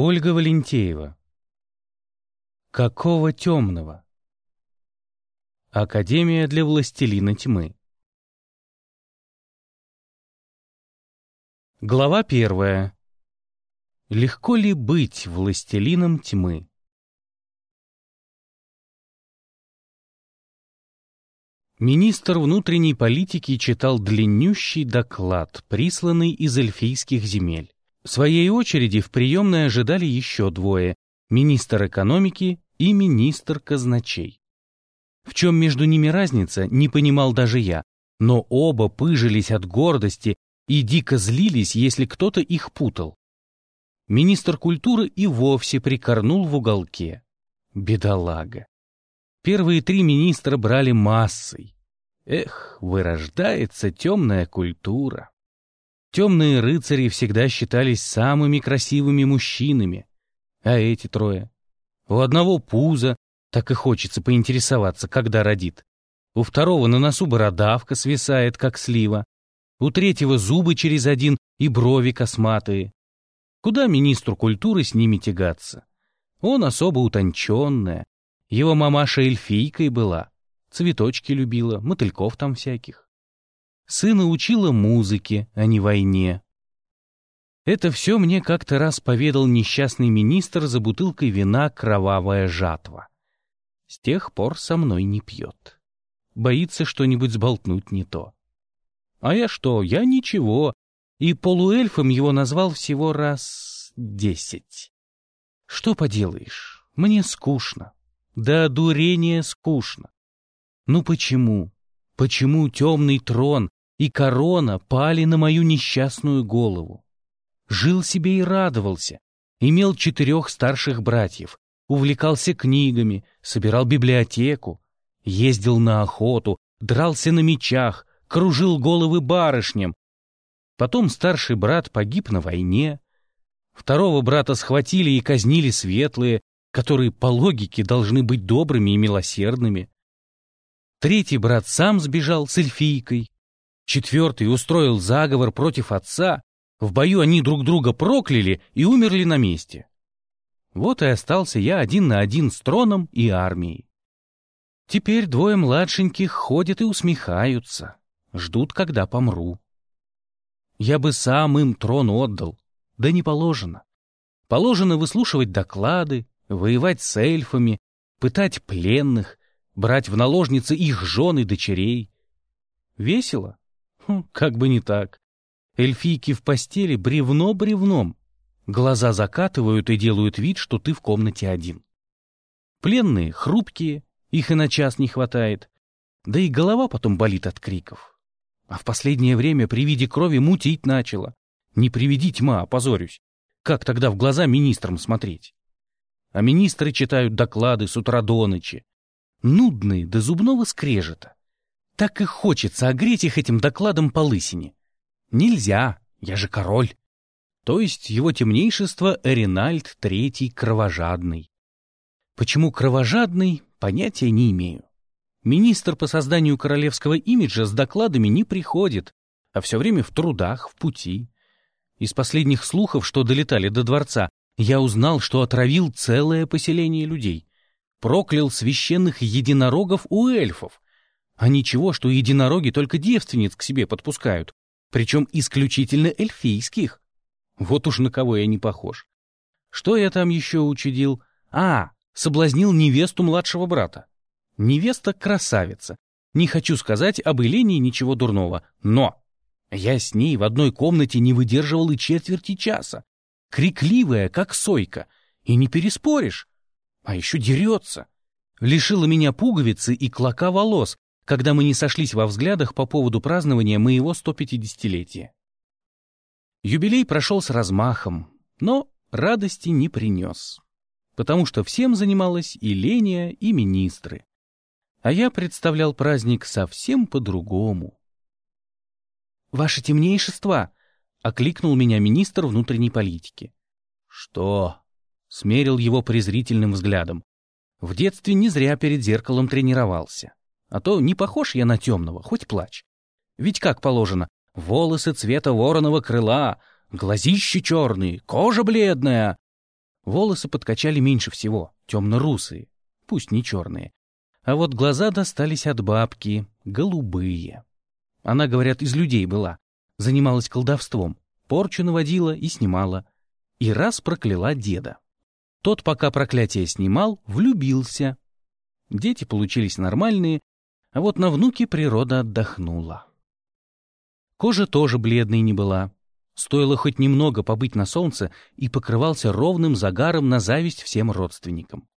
Ольга Валентеева. Какого темного? Академия для властелина тьмы. Глава первая. Легко ли быть властелином тьмы? Министр внутренней политики читал длиннющий доклад, присланный из эльфийских земель. В своей очереди в приемной ожидали еще двое – министр экономики и министр казначей. В чем между ними разница, не понимал даже я, но оба пыжились от гордости и дико злились, если кто-то их путал. Министр культуры и вовсе прикорнул в уголке. Бедолага. Первые три министра брали массой. Эх, вырождается темная культура. Темные рыцари всегда считались самыми красивыми мужчинами. А эти трое? У одного пузо, так и хочется поинтересоваться, когда родит. У второго на носу бородавка свисает, как слива. У третьего зубы через один и брови косматые. Куда министру культуры с ними тягаться? Он особо утонченная. Его мамаша эльфийкой была. Цветочки любила, мотыльков там всяких. Сына учила музыке, а не войне. Это все мне как-то раз поведал несчастный министр за бутылкой вина «Кровавая жатва». С тех пор со мной не пьет. Боится что-нибудь сболтнуть не то. А я что, я ничего. И полуэльфом его назвал всего раз десять. Что поделаешь, мне скучно. Да дурение скучно. Ну почему? Почему темный трон, и корона пали на мою несчастную голову. Жил себе и радовался. Имел четырех старших братьев, увлекался книгами, собирал библиотеку, ездил на охоту, дрался на мечах, кружил головы барышням. Потом старший брат погиб на войне. Второго брата схватили и казнили светлые, которые по логике должны быть добрыми и милосердными. Третий брат сам сбежал с эльфийкой, Четвертый устроил заговор против отца. В бою они друг друга прокляли и умерли на месте. Вот и остался я один на один с троном и армией. Теперь двое младшеньких ходят и усмехаются, ждут, когда помру. Я бы сам им трон отдал, да не положено. Положено выслушивать доклады, воевать с эльфами, пытать пленных, брать в наложницы их жен и дочерей. Весело? Как бы не так. Эльфийки в постели бревно бревном. Глаза закатывают и делают вид, что ты в комнате один. Пленные хрупкие, их и на час не хватает. Да и голова потом болит от криков. А в последнее время при виде крови мутить начала. Не приведи тьма, опозорюсь. Как тогда в глаза министрам смотреть? А министры читают доклады с утра до ночи. Нудные до зубного скрежета. Так и хочется огреть их этим докладом по лысине. Нельзя, я же король. То есть его темнейшество Эринальд Третий Кровожадный. Почему кровожадный, понятия не имею. Министр по созданию королевского имиджа с докладами не приходит, а все время в трудах, в пути. Из последних слухов, что долетали до дворца, я узнал, что отравил целое поселение людей. Проклял священных единорогов у эльфов, а ничего, что единороги только девственниц к себе подпускают, причем исключительно эльфийских. Вот уж на кого я не похож. Что я там еще учудил? А, соблазнил невесту младшего брата. Невеста красавица. Не хочу сказать об Елене ничего дурного, но я с ней в одной комнате не выдерживал и четверти часа. Крикливая, как сойка, и не переспоришь. А еще дерется. Лишила меня пуговицы и клока волос, когда мы не сошлись во взглядах по поводу празднования моего 150-летия. Юбилей прошел с размахом, но радости не принес, потому что всем занималась и Леня, и министры. А я представлял праздник совсем по-другому. «Ваше темнейшество!» — окликнул меня министр внутренней политики. «Что?» — смерил его презрительным взглядом. В детстве не зря перед зеркалом тренировался. А то не похож я на темного, хоть плачь. Ведь как положено, волосы цвета вороного крыла, глазищи черные, кожа бледная. Волосы подкачали меньше всего, темно-русые, пусть не черные. А вот глаза достались от бабки, голубые. Она, говорят, из людей была, занималась колдовством, порчу наводила и снимала. И раз прокляла деда. Тот, пока проклятие снимал, влюбился. Дети получились нормальные, а вот на внуке природа отдохнула. Кожа тоже бледной не была. Стоило хоть немного побыть на солнце и покрывался ровным загаром на зависть всем родственникам.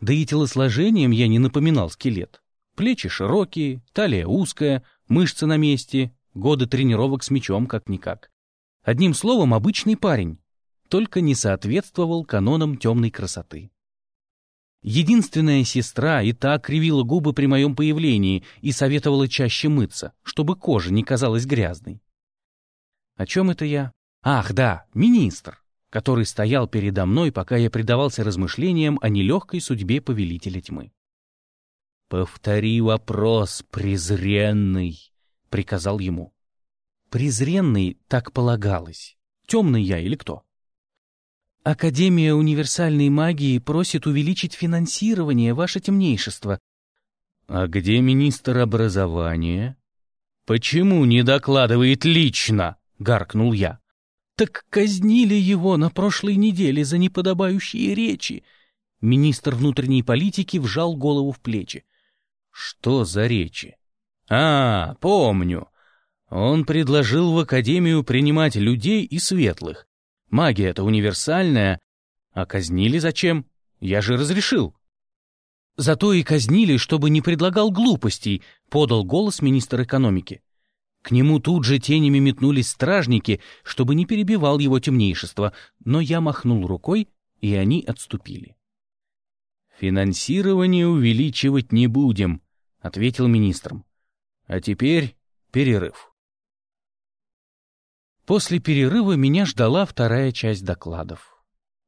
Да и телосложением я не напоминал скелет. Плечи широкие, талия узкая, мышцы на месте, годы тренировок с мечом как-никак. Одним словом, обычный парень, только не соответствовал канонам темной красоты. Единственная сестра и та кривила губы при моем появлении и советовала чаще мыться, чтобы кожа не казалась грязной. О чем это я? Ах, да, министр, который стоял передо мной, пока я предавался размышлениям о нелегкой судьбе повелителя тьмы. «Повтори вопрос, презренный», — приказал ему. «Презренный, так полагалось. Темный я или кто?» Академия универсальной магии просит увеличить финансирование, ваше темнейшество. А где министр образования? Почему не докладывает лично? Гаркнул я. Так казнили его на прошлой неделе за неподобающие речи. Министр внутренней политики вжал голову в плечи. Что за речи? А, помню. Он предложил в академию принимать людей и светлых. Магия-то универсальная. А казнили зачем? Я же разрешил. Зато и казнили, чтобы не предлагал глупостей, подал голос министр экономики. К нему тут же тенями метнулись стражники, чтобы не перебивал его темнейшество, но я махнул рукой, и они отступили. «Финансирование увеличивать не будем», — ответил министром. «А теперь перерыв». После перерыва меня ждала вторая часть докладов.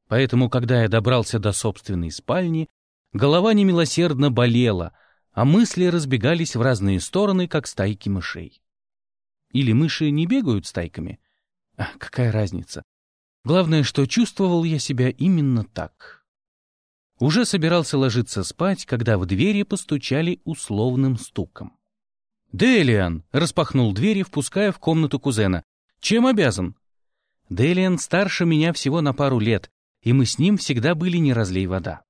Поэтому, когда я добрался до собственной спальни, голова немилосердно болела, а мысли разбегались в разные стороны, как стайки мышей. Или мыши не бегают стайками? А, какая разница? Главное, что чувствовал я себя именно так. Уже собирался ложиться спать, когда в двери постучали условным стуком. «Делиан!» — распахнул двери, впуская в комнату кузена. Чем обязан? Делиан старше меня всего на пару лет, и мы с ним всегда были не разлей вода.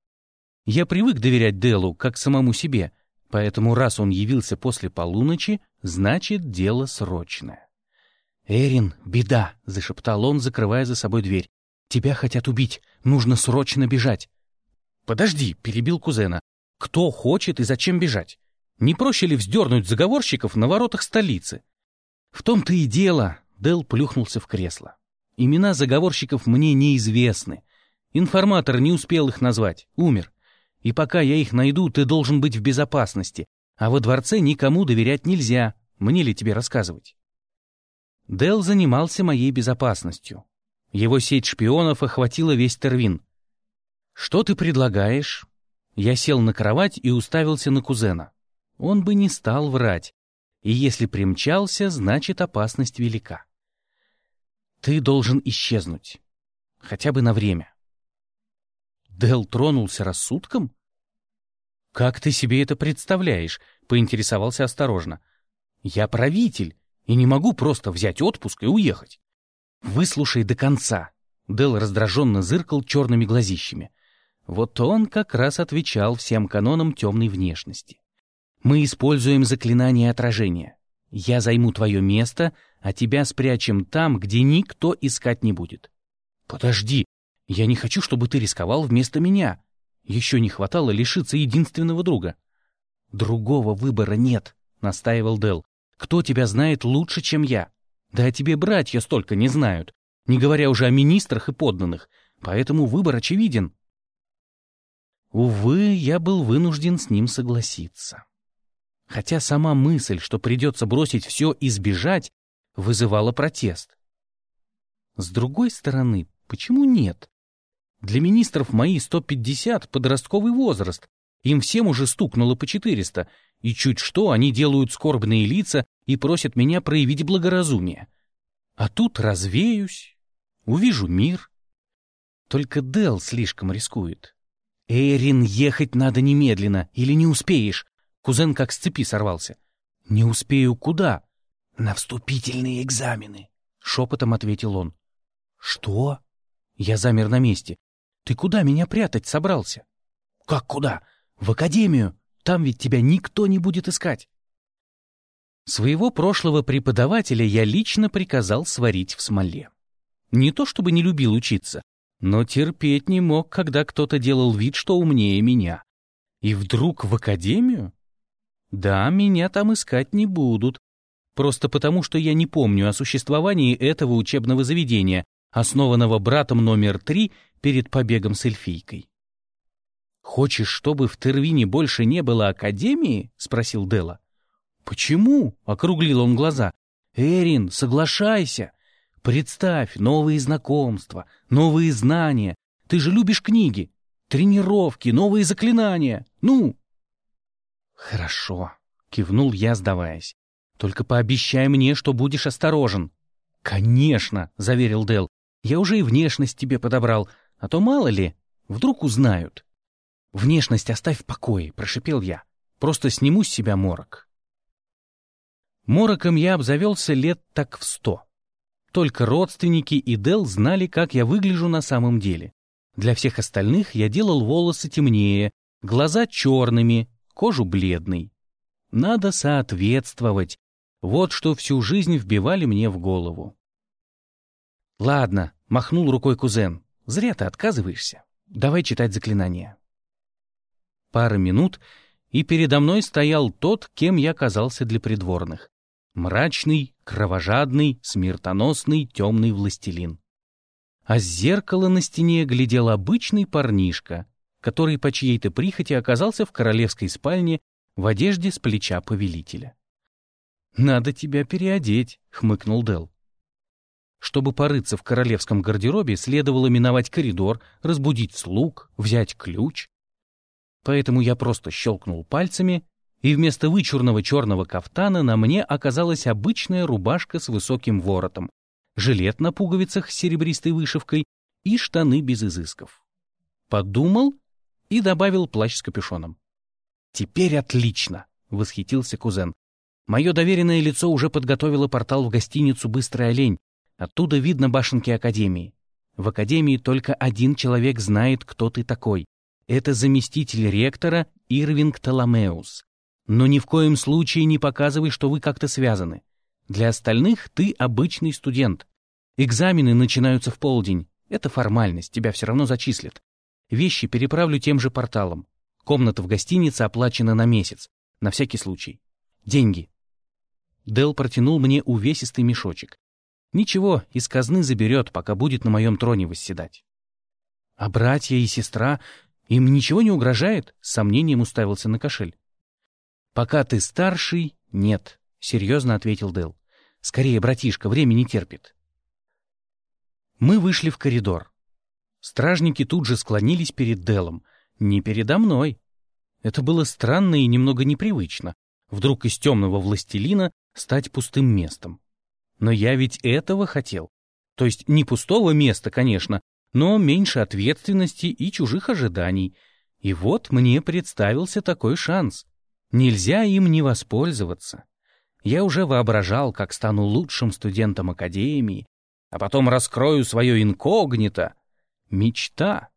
Я привык доверять Делу, как самому себе, поэтому раз он явился после полуночи, значит, дело срочное. «Эрин, беда!» — зашептал он, закрывая за собой дверь. «Тебя хотят убить, нужно срочно бежать!» «Подожди!» — перебил кузена. «Кто хочет и зачем бежать? Не проще ли вздернуть заговорщиков на воротах столицы?» «В том-то и дело!» Дел плюхнулся в кресло. Имена заговорщиков мне неизвестны. Информатор не успел их назвать, умер. И пока я их найду, ты должен быть в безопасности. А во дворце никому доверять нельзя. Мне ли тебе рассказывать? Дел занимался моей безопасностью. Его сеть шпионов охватила весь Тервин. «Что ты предлагаешь?» Я сел на кровать и уставился на кузена. Он бы не стал врать. И если примчался, значит опасность велика. Ты должен исчезнуть. Хотя бы на время. Дел тронулся рассудком? Как ты себе это представляешь? Поинтересовался осторожно. Я правитель и не могу просто взять отпуск и уехать. Выслушай до конца. Дел раздраженно зыркал черными глазищами. Вот он как раз отвечал всем канонам темной внешности. Мы используем заклинание отражения. Я займу твое место, а тебя спрячем там, где никто искать не будет. Подожди, я не хочу, чтобы ты рисковал вместо меня. Еще не хватало лишиться единственного друга. Другого выбора нет, настаивал Дел. Кто тебя знает лучше, чем я? Да о тебе братья столько не знают, не говоря уже о министрах и подданных, поэтому выбор очевиден. Увы, я был вынужден с ним согласиться. Хотя сама мысль, что придется бросить все и сбежать, вызывало протест. С другой стороны, почему нет? Для министров мои 150 — подростковый возраст. Им всем уже стукнуло по 400, и чуть что они делают скорбные лица и просят меня проявить благоразумие. А тут развеюсь, увижу мир. Только Дел слишком рискует. Эйрин, ехать надо немедленно, или не успеешь. Кузен как с цепи сорвался. Не успею куда? На вступительные экзамены, шепотом ответил он. Что? Я замер на месте. Ты куда меня прятать собрался? Как куда? В академию. Там ведь тебя никто не будет искать. Своего прошлого преподавателя я лично приказал сварить в смоле. Не то чтобы не любил учиться, но терпеть не мог, когда кто-то делал вид, что умнее меня. И вдруг в академию? Да, меня там искать не будут. Просто потому, что я не помню о существовании этого учебного заведения, основанного братом номер три перед побегом с эльфийкой. «Хочешь, чтобы в Тервине больше не было академии?» — спросил Дела. «Почему?» — округлил он глаза. «Эрин, соглашайся. Представь, новые знакомства, новые знания. Ты же любишь книги, тренировки, новые заклинания. Ну!» «Хорошо», — кивнул я, сдаваясь. «Только пообещай мне, что будешь осторожен». «Конечно», — заверил Дел. «Я уже и внешность тебе подобрал, а то мало ли, вдруг узнают». «Внешность оставь в покое», — прошипел я. «Просто сниму с себя морок». Мороком я обзавелся лет так в сто. Только родственники и Дел знали, как я выгляжу на самом деле. Для всех остальных я делал волосы темнее, глаза черными, кожу бледной. Надо соответствовать. Вот что всю жизнь вбивали мне в голову. «Ладно», — махнул рукой кузен, — «зря ты отказываешься. Давай читать заклинание». Пара минут, и передо мной стоял тот, кем я казался для придворных. Мрачный, кровожадный, смертоносный, темный властелин. А с зеркала на стене глядел обычный парнишка, который по чьей-то прихоти оказался в королевской спальне в одежде с плеча повелителя. «Надо тебя переодеть», — хмыкнул Дел. Чтобы порыться в королевском гардеробе, следовало миновать коридор, разбудить слуг, взять ключ, Поэтому я просто щелкнул пальцами, и вместо вычурного черного кафтана на мне оказалась обычная рубашка с высоким воротом, жилет на пуговицах с серебристой вышивкой и штаны без изысков. Подумал и добавил плащ с капюшоном. «Теперь отлично!» — восхитился кузен. «Мое доверенное лицо уже подготовило портал в гостиницу «Быстрый олень». Оттуда видно башенки Академии. В Академии только один человек знает, кто ты такой. Это заместитель ректора Ирвинг Таламеус. Но ни в коем случае не показывай, что вы как-то связаны. Для остальных ты обычный студент. Экзамены начинаются в полдень. Это формальность, тебя все равно зачислят. Вещи переправлю тем же порталом. Комната в гостинице оплачена на месяц. На всякий случай. Деньги. Дел протянул мне увесистый мешочек. Ничего, из казны заберет, пока будет на моем троне восседать. А братья и сестра им ничего не угрожает? С сомнением уставился на кошель. Пока ты старший, нет, серьезно ответил Дэл. Скорее, братишка, время не терпит. Мы вышли в коридор. Стражники тут же склонились перед Делом. Не передо мной. Это было странно и немного непривычно. Вдруг из темного властелина стать пустым местом. Но я ведь этого хотел. То есть не пустого места, конечно, но меньше ответственности и чужих ожиданий. И вот мне представился такой шанс. Нельзя им не воспользоваться. Я уже воображал, как стану лучшим студентом академии, а потом раскрою свое инкогнито. Мечта.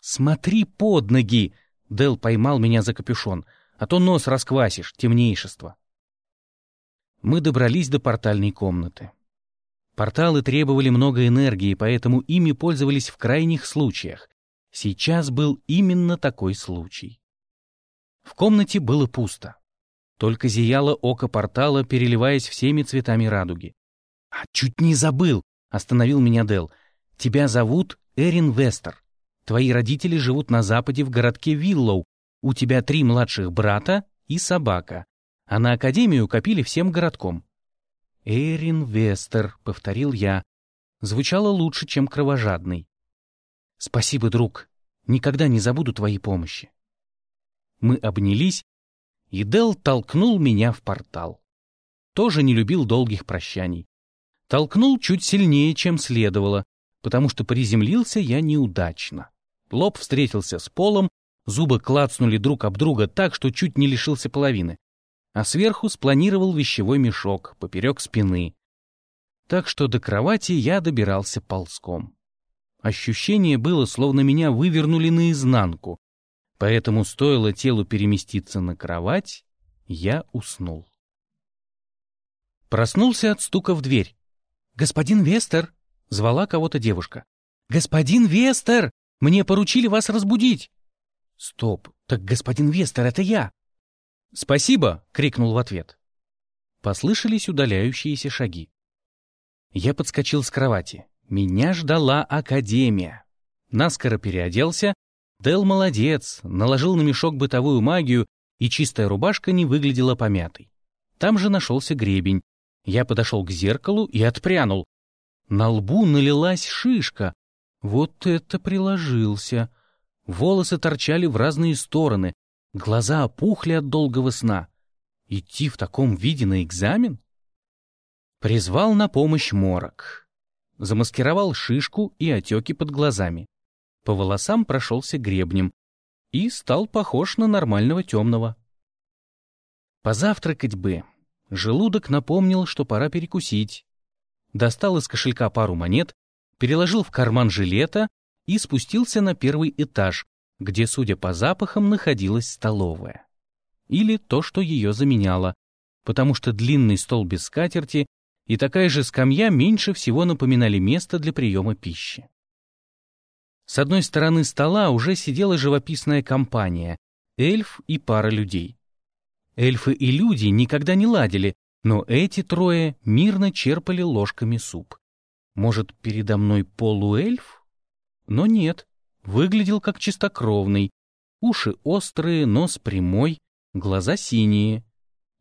Смотри под ноги! Дел поймал меня за капюшон, а то нос расквасишь, темнейшество. Мы добрались до портальной комнаты. Порталы требовали много энергии, поэтому ими пользовались в крайних случаях. Сейчас был именно такой случай. В комнате было пусто. Только зияло око портала, переливаясь всеми цветами радуги. «А чуть не забыл!» — остановил меня Дел. «Тебя зовут Эрин Вестер. Твои родители живут на западе в городке Виллоу. У тебя три младших брата и собака. А на академию копили всем городком. «Эрин Вестер», — повторил я. Звучало лучше, чем кровожадный. «Спасибо, друг. Никогда не забуду твоей помощи». Мы обнялись, и Дел толкнул меня в портал. Тоже не любил долгих прощаний. Толкнул чуть сильнее, чем следовало, потому что приземлился я неудачно. Лоб встретился с полом, зубы клацнули друг об друга так, что чуть не лишился половины. А сверху спланировал вещевой мешок поперек спины. Так что до кровати я добирался ползком. Ощущение было, словно меня вывернули наизнанку, поэтому стоило телу переместиться на кровать, я уснул. Проснулся от стука в дверь. «Господин Вестер!» — звала кого-то девушка. «Господин Вестер! Мне поручили вас разбудить!» «Стоп! Так господин Вестер, это я!» «Спасибо!» — крикнул в ответ. Послышались удаляющиеся шаги. Я подскочил с кровати. Меня ждала академия. Наскоро переоделся. Дел молодец, наложил на мешок бытовую магию, и чистая рубашка не выглядела помятой. Там же нашелся гребень. Я подошел к зеркалу и отпрянул. На лбу налилась шишка. Вот это приложился. Волосы торчали в разные стороны, глаза опухли от долгого сна. Идти в таком виде на экзамен? Призвал на помощь морок. Замаскировал шишку и отеки под глазами. По волосам прошелся гребнем и стал похож на нормального темного. Позавтракать бы. Желудок напомнил, что пора перекусить. Достал из кошелька пару монет, переложил в карман жилета и спустился на первый этаж, где, судя по запахам, находилась столовая. Или то, что ее заменяло, потому что длинный стол без скатерти и такая же скамья меньше всего напоминали место для приема пищи. С одной стороны стола уже сидела живописная компания — эльф и пара людей. Эльфы и люди никогда не ладили, но эти трое мирно черпали ложками суп. Может, передо мной полуэльф? Но нет, выглядел как чистокровный. Уши острые, нос прямой, глаза синие.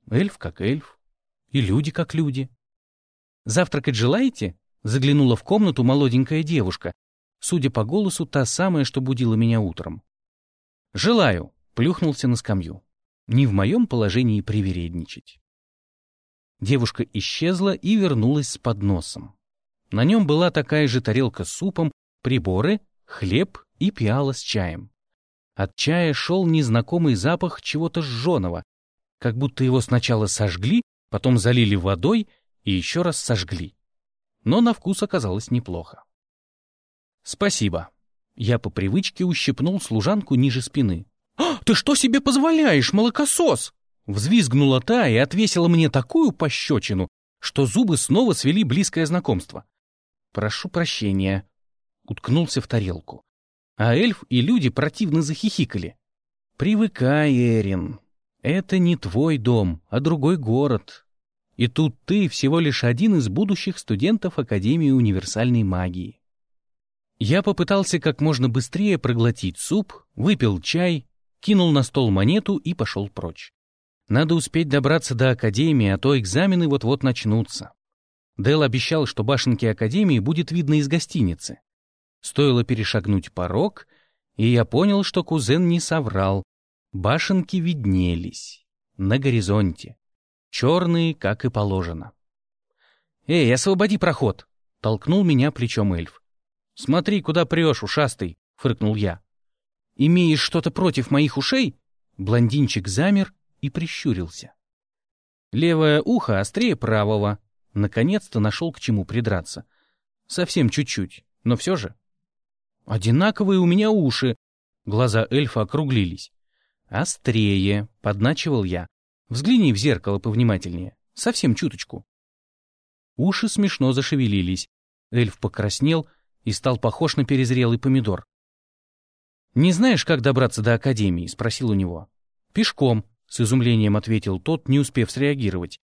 Эльф как эльф. И люди как люди. «Завтракать желаете?» — заглянула в комнату молоденькая девушка. Судя по голосу, та самая, что будила меня утром. «Желаю», — плюхнулся на скамью. Не в моем положении привередничать. Девушка исчезла и вернулась с подносом. На нем была такая же тарелка с супом, приборы, хлеб и пиала с чаем. От чая шел незнакомый запах чего-то жженого, как будто его сначала сожгли, потом залили водой и еще раз сожгли. Но на вкус оказалось неплохо. «Спасибо». Я по привычке ущипнул служанку ниже спины. «А, «Ты что себе позволяешь, молокосос?» Взвизгнула та и отвесила мне такую пощечину, что зубы снова свели близкое знакомство. «Прошу прощения», — уткнулся в тарелку. А эльф и люди противно захихикали. «Привыкай, Эрин. Это не твой дом, а другой город. И тут ты всего лишь один из будущих студентов Академии универсальной магии». Я попытался как можно быстрее проглотить суп, выпил чай, кинул на стол монету и пошел прочь. Надо успеть добраться до Академии, а то экзамены вот-вот начнутся. Дэл обещал, что башенки Академии будет видно из гостиницы. Стоило перешагнуть порог, и я понял, что кузен не соврал. Башенки виднелись. На горизонте. Черные, как и положено. «Эй, освободи проход!» — толкнул меня плечом эльф. «Смотри, куда прешь, ушастый!» — фыркнул я. «Имеешь что-то против моих ушей?» Блондинчик замер и прищурился. Левое ухо острее правого, Наконец-то нашел к чему придраться. Совсем чуть-чуть, но все же. Одинаковые у меня уши. Глаза эльфа округлились. Острее, подначивал я. Взгляни в зеркало повнимательнее. Совсем чуточку. Уши смешно зашевелились. Эльф покраснел и стал похож на перезрелый помидор. «Не знаешь, как добраться до Академии?» — спросил у него. «Пешком», — с изумлением ответил тот, не успев среагировать.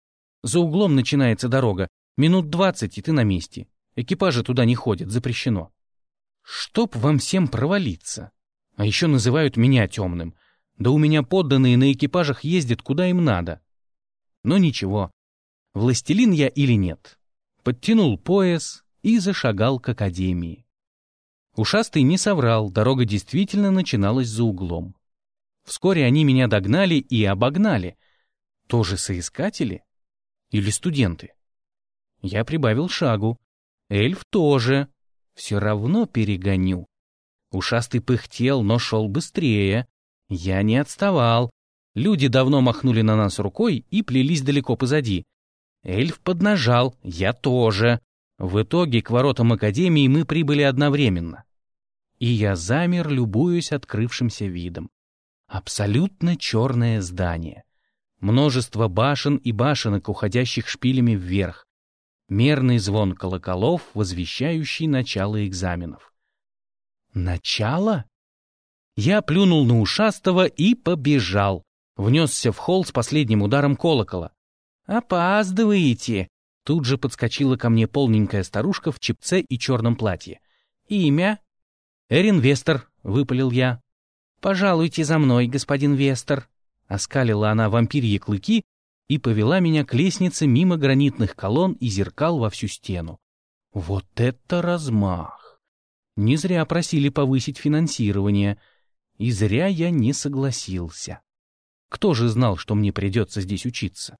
За углом начинается дорога. Минут двадцать, и ты на месте. Экипажи туда не ходят, запрещено. Чтоб вам всем провалиться. А еще называют меня темным. Да у меня подданные на экипажах ездят куда им надо. Но ничего, властелин я или нет. Подтянул пояс и зашагал к академии. Ушастый не соврал, дорога действительно начиналась за углом. Вскоре они меня догнали и обогнали. Тоже соискатели? Или студенты? Я прибавил шагу. Эльф тоже. Все равно перегоню. Ушастый пыхтел, но шел быстрее. Я не отставал. Люди давно махнули на нас рукой и плелись далеко позади. Эльф поднажал, я тоже. В итоге к воротам Академии мы прибыли одновременно. И я замер, любуясь открывшимся видом. Абсолютно черное здание. Множество башен и башенок, уходящих шпилями вверх. Мерный звон колоколов, возвещающий начало экзаменов. Начало? Я плюнул на ушастого и побежал. Внесся в холл с последним ударом колокола. «Опаздываете!» Тут же подскочила ко мне полненькая старушка в чепце и черном платье. «Имя?» «Эрин Вестер», — выпалил я. «Пожалуйте за мной, господин Вестер», — оскалила она вампирьи клыки и повела меня к лестнице мимо гранитных колонн и зеркал во всю стену. Вот это размах! Не зря просили повысить финансирование, и зря я не согласился. Кто же знал, что мне придется здесь учиться?